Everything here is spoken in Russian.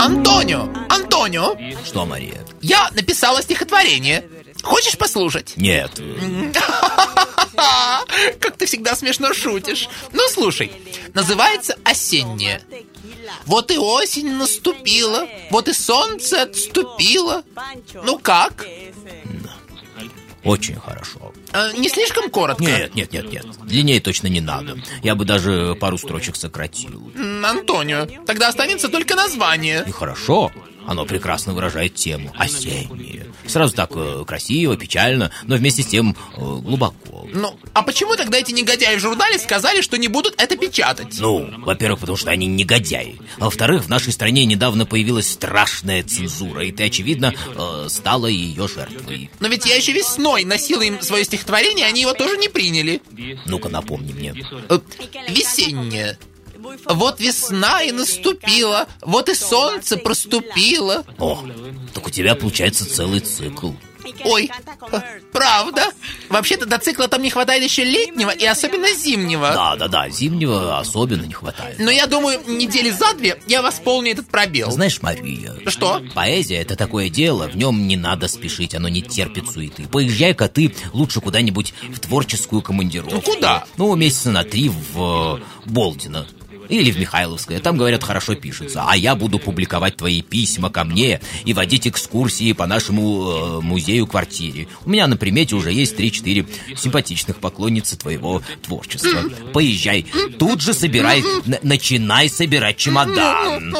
Антонио, Антонио, Что, Мария? я написала стихотворение. Хочешь послушать? Нет. Как ты всегда смешно шутишь. Ну, слушай, называется «Осеннее». Вот и осень наступила, вот и солнце отступило. Ну как? Очень хорошо. Э, Не слишком коротко? Нет, нет, нет, нет. Длиннее точно не надо. Я бы даже пару строчек сократил. Антонио, тогда останется только название. И хорошо. Оно прекрасно выражает тему. Осеннее. Сразу так э, красиво, печально, но вместе с тем э, глубоко. Ну, а почему тогда эти негодяи в журнале сказали, что не будут это печатать? Ну, во-первых, потому что они негодяи. А во-вторых, в нашей стране недавно появилась страшная цензура, и ты, очевидно, э, стала ее жертвой. Но ведь я еще весной носила им свое стихотворение, они его тоже не приняли. Ну-ка, напомни мне. Э, Весеннее. Вот весна и наступила, вот и солнце проступило. О, так у тебя получается целый цикл. Ой, правда? Вообще-то до цикла там не хватает еще летнего и особенно зимнего. Да, да, да, зимнего особенно не хватает. Но я думаю, недели за две я восполню этот пробел. Знаешь, Мария... Что? Поэзия — это такое дело, в нем не надо спешить, оно не терпит суеты. Поезжай-ка ты лучше куда-нибудь в творческую командировку. Ну, куда? Ну, месяца на три в э, Болдино. Или в Михайловское. Там, говорят, хорошо пишется. А я буду публиковать твои письма ко мне и водить экскурсии по нашему э, музею-квартире. У меня на примете уже есть 3-4 симпатичных поклонницы твоего творчества. Поезжай. Тут же собирай, начинай собирать чемодан.